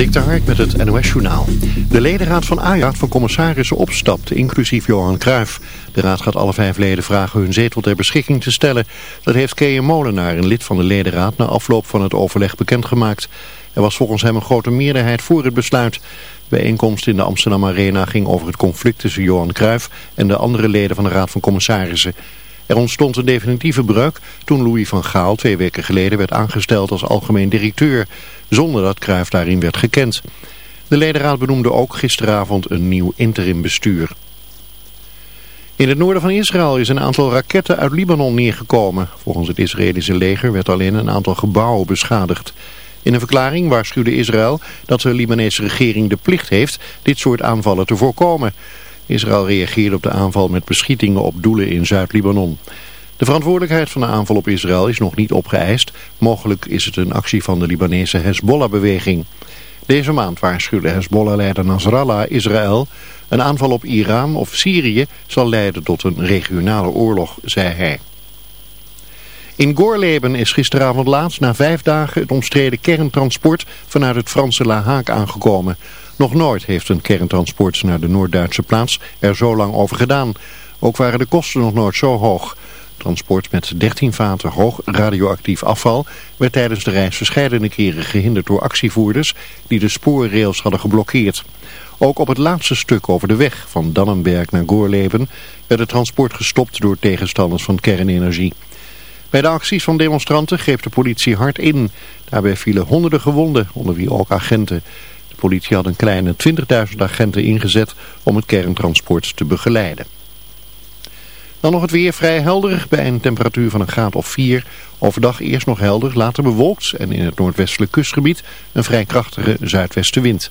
Dik Hark met het NOS-journaal. De ledenraad van Ajax van commissarissen opstapt, inclusief Johan Cruijff. De raad gaat alle vijf leden vragen hun zetel ter beschikking te stellen. Dat heeft Kees Molenaar, een lid van de ledenraad, na afloop van het overleg bekendgemaakt. Er was volgens hem een grote meerderheid voor het besluit. De bijeenkomst in de Amsterdam Arena ging over het conflict tussen Johan Cruijff en de andere leden van de raad van commissarissen. Er ontstond een definitieve breuk toen Louis van Gaal twee weken geleden werd aangesteld als algemeen directeur, zonder dat Cruijff daarin werd gekend. De ledenraad benoemde ook gisteravond een nieuw interim bestuur. In het noorden van Israël is een aantal raketten uit Libanon neergekomen. Volgens het Israëlische leger werd alleen een aantal gebouwen beschadigd. In een verklaring waarschuwde Israël dat de Libanese regering de plicht heeft dit soort aanvallen te voorkomen. Israël reageerde op de aanval met beschietingen op doelen in Zuid-Libanon. De verantwoordelijkheid van de aanval op Israël is nog niet opgeëist. Mogelijk is het een actie van de Libanese Hezbollah-beweging. Deze maand waarschuwde Hezbollah-leider Nasrallah Israël. Een aanval op Iran of Syrië zal leiden tot een regionale oorlog, zei hij. In Gorleben is gisteravond laatst na vijf dagen het omstreden kerntransport vanuit het Franse La Haak aangekomen. Nog nooit heeft een kerntransport naar de Noord-Duitse plaats er zo lang over gedaan. Ook waren de kosten nog nooit zo hoog. Transport met 13 vaten hoog radioactief afval werd tijdens de reis verschillende keren gehinderd door actievoerders die de spoorrails hadden geblokkeerd. Ook op het laatste stuk over de weg van Dannenberg naar Gorleben werd het transport gestopt door tegenstanders van kernenergie. Bij de acties van demonstranten greep de politie hard in. Daarbij vielen honderden gewonden, onder wie ook agenten politie had een kleine 20.000 agenten ingezet om het kerntransport te begeleiden. Dan nog het weer vrij helder bij een temperatuur van een graad of 4. Overdag eerst nog helder, later bewolkt en in het noordwestelijk kustgebied een vrij krachtige zuidwestenwind.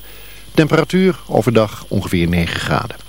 Temperatuur overdag ongeveer 9 graden.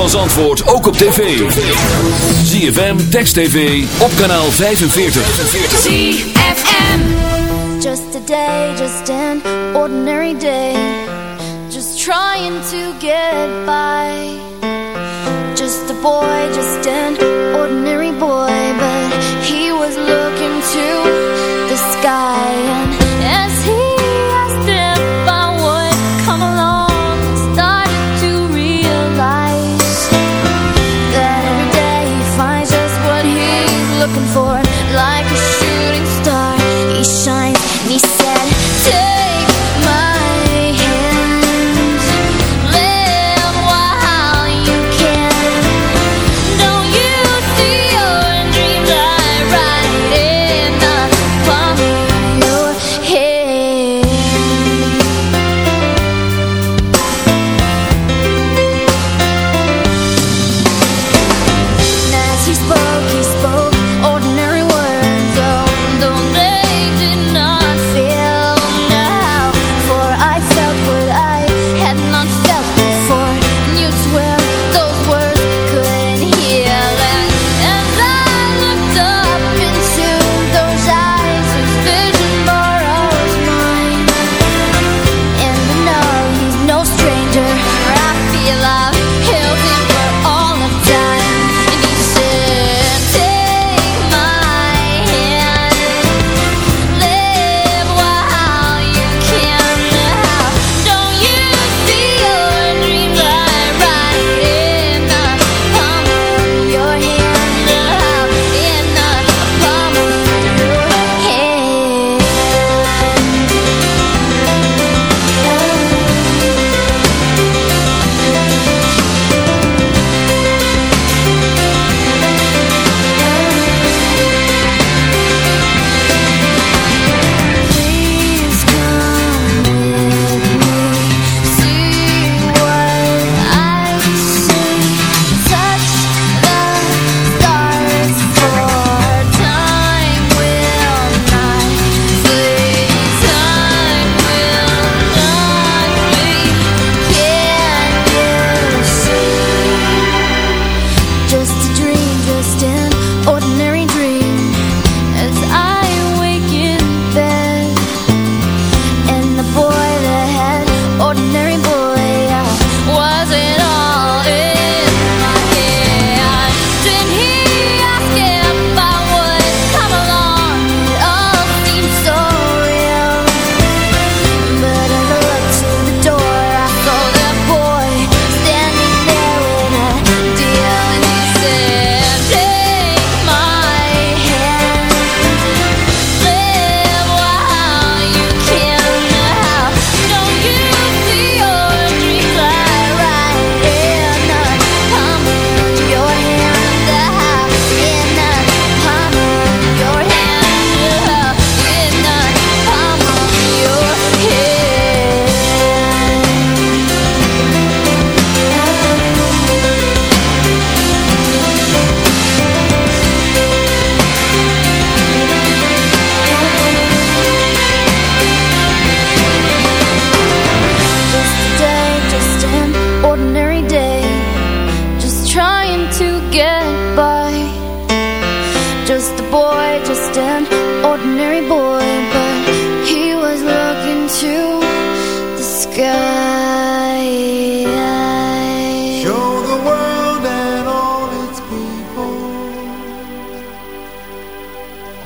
Van Zandvoort ook op tv. ZFM, Text TV, op kanaal 45. ZFM. Just a day, just an ordinary day. Just trying to get by. Just a boy, just an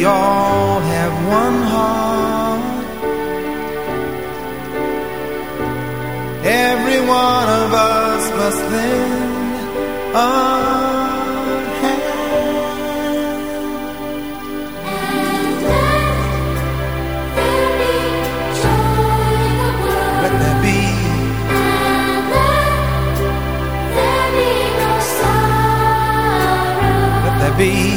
we all have one heart. Every one of us must lend a hand. And let there be joy in the world Let there be And let there be no sorrow Let there be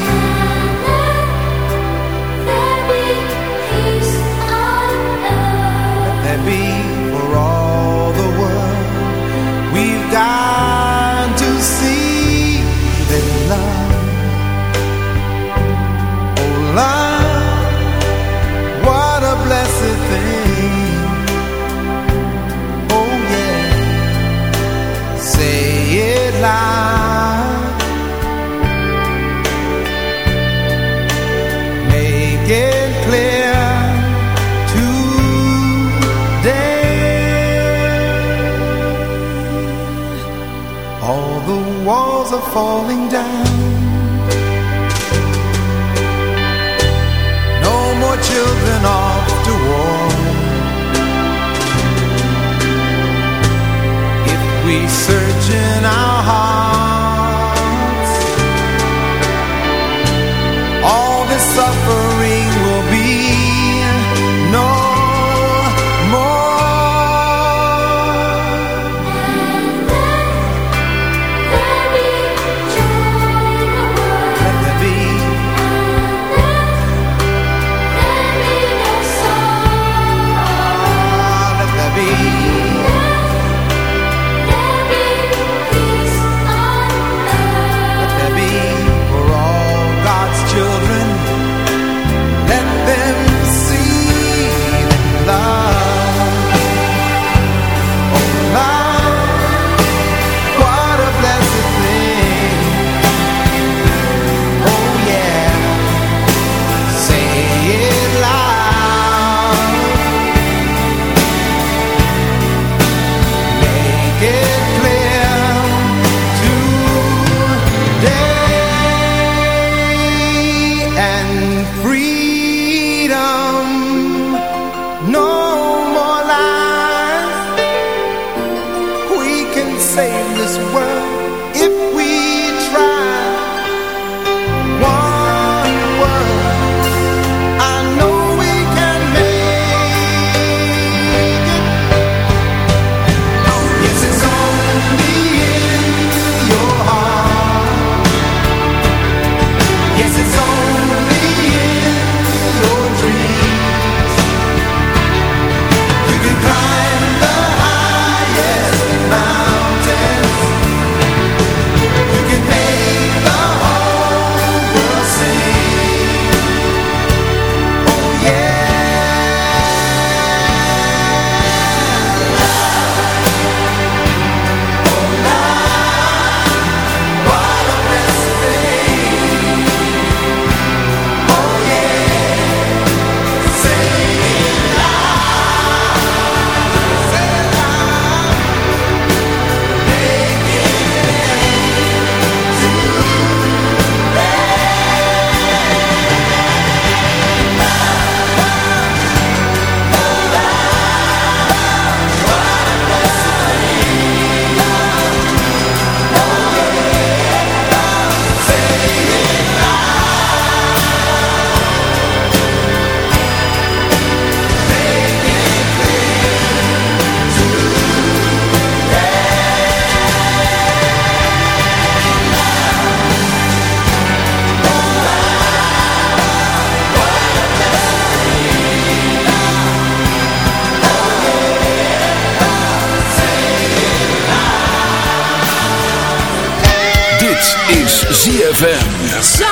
this world.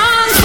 on.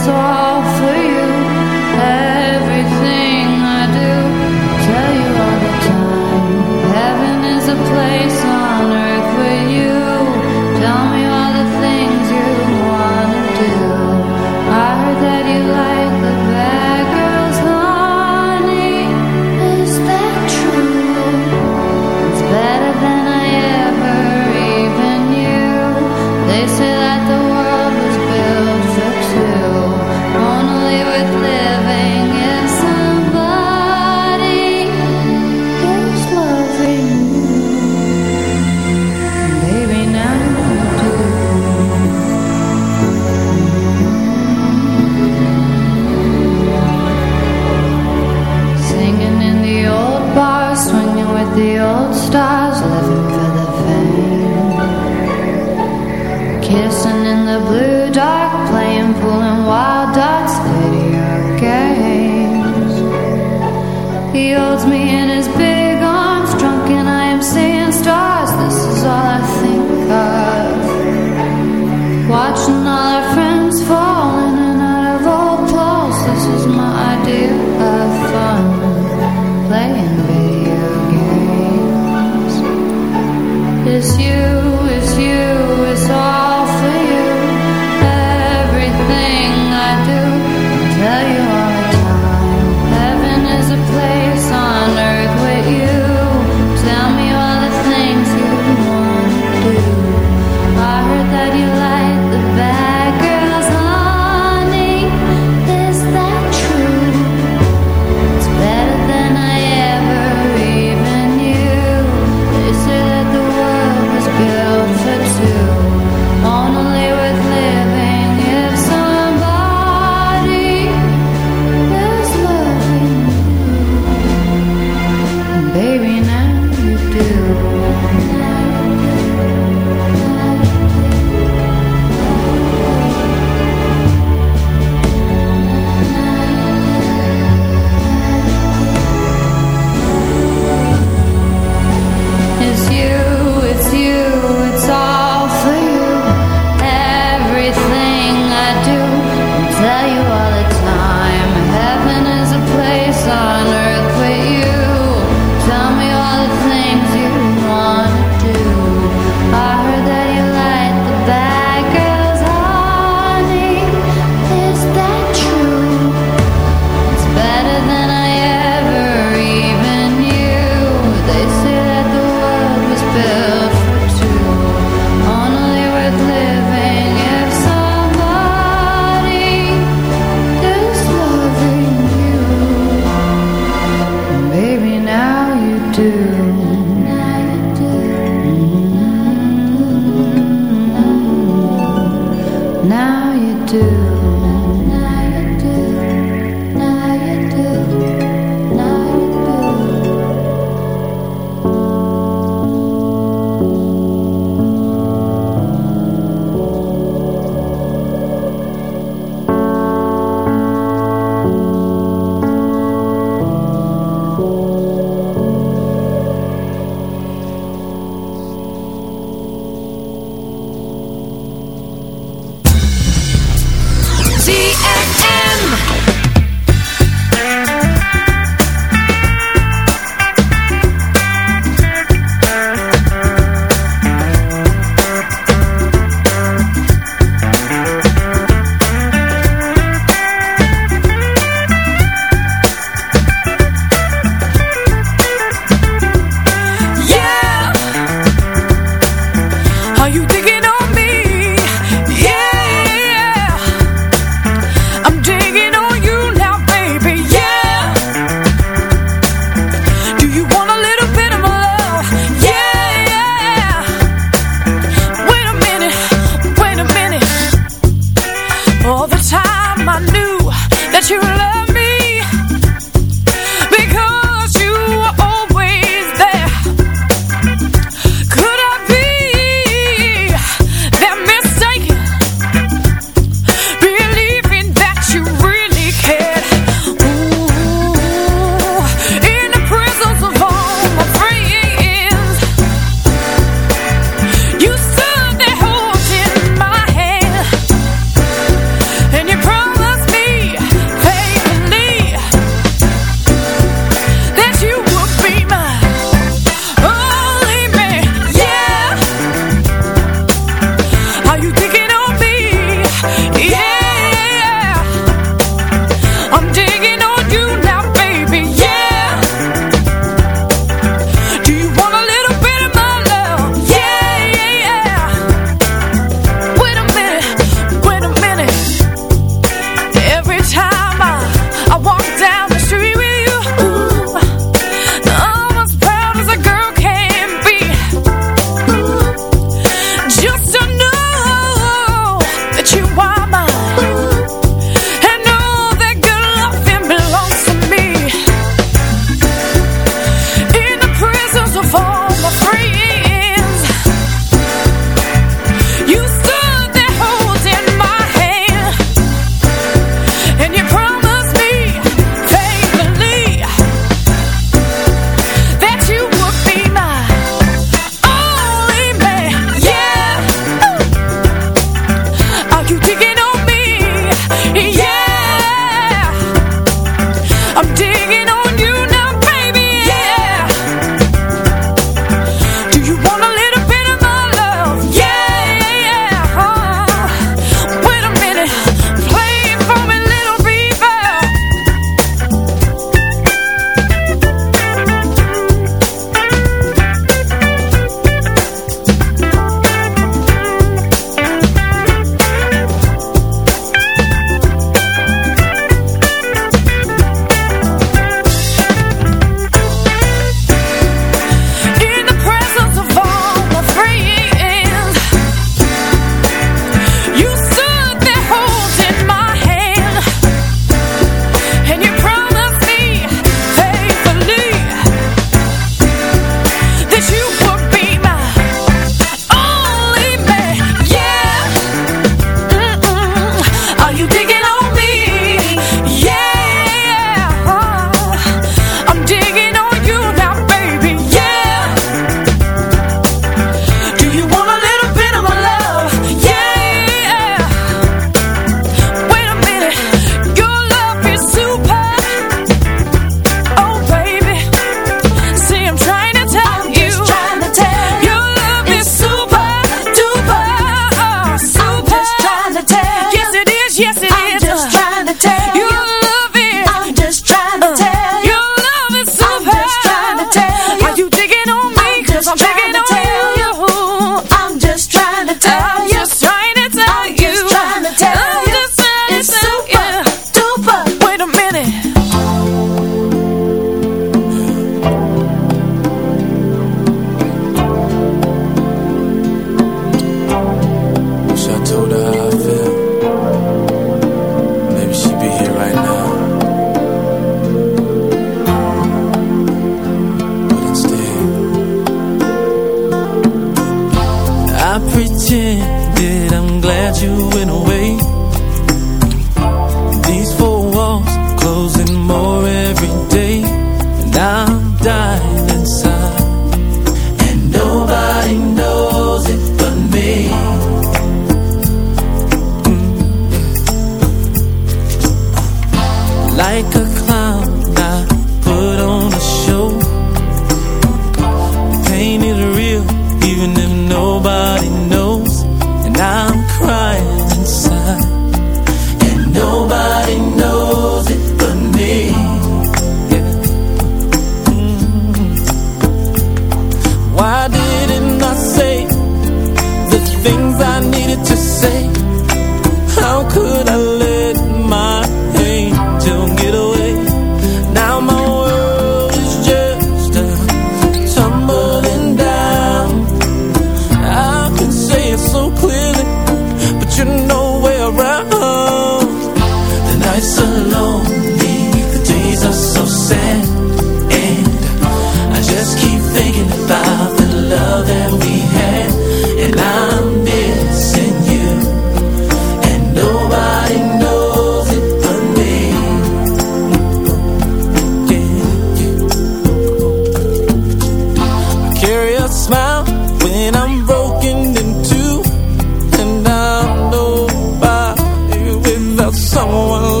someone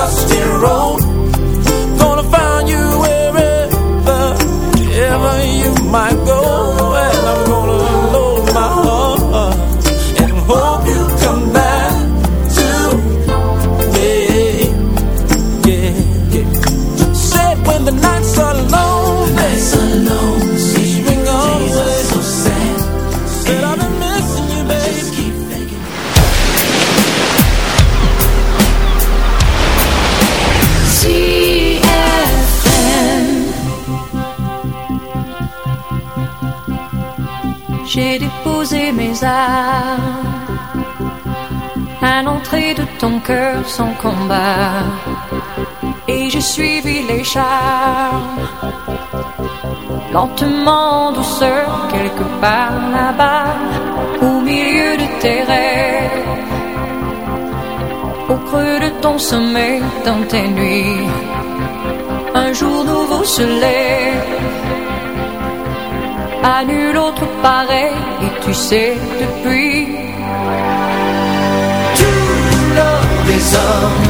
dusty road. à l'entrée de ton cœur sans combat. Et j'ai suivi les charmes, lentement douceur, quelque part là-bas, au milieu de tes rêves, au creux de ton sommeil, dans tes nuits. Un jour nouveau se lève à nul autre pareil, et tu sais depuis. Tout l'or des hommes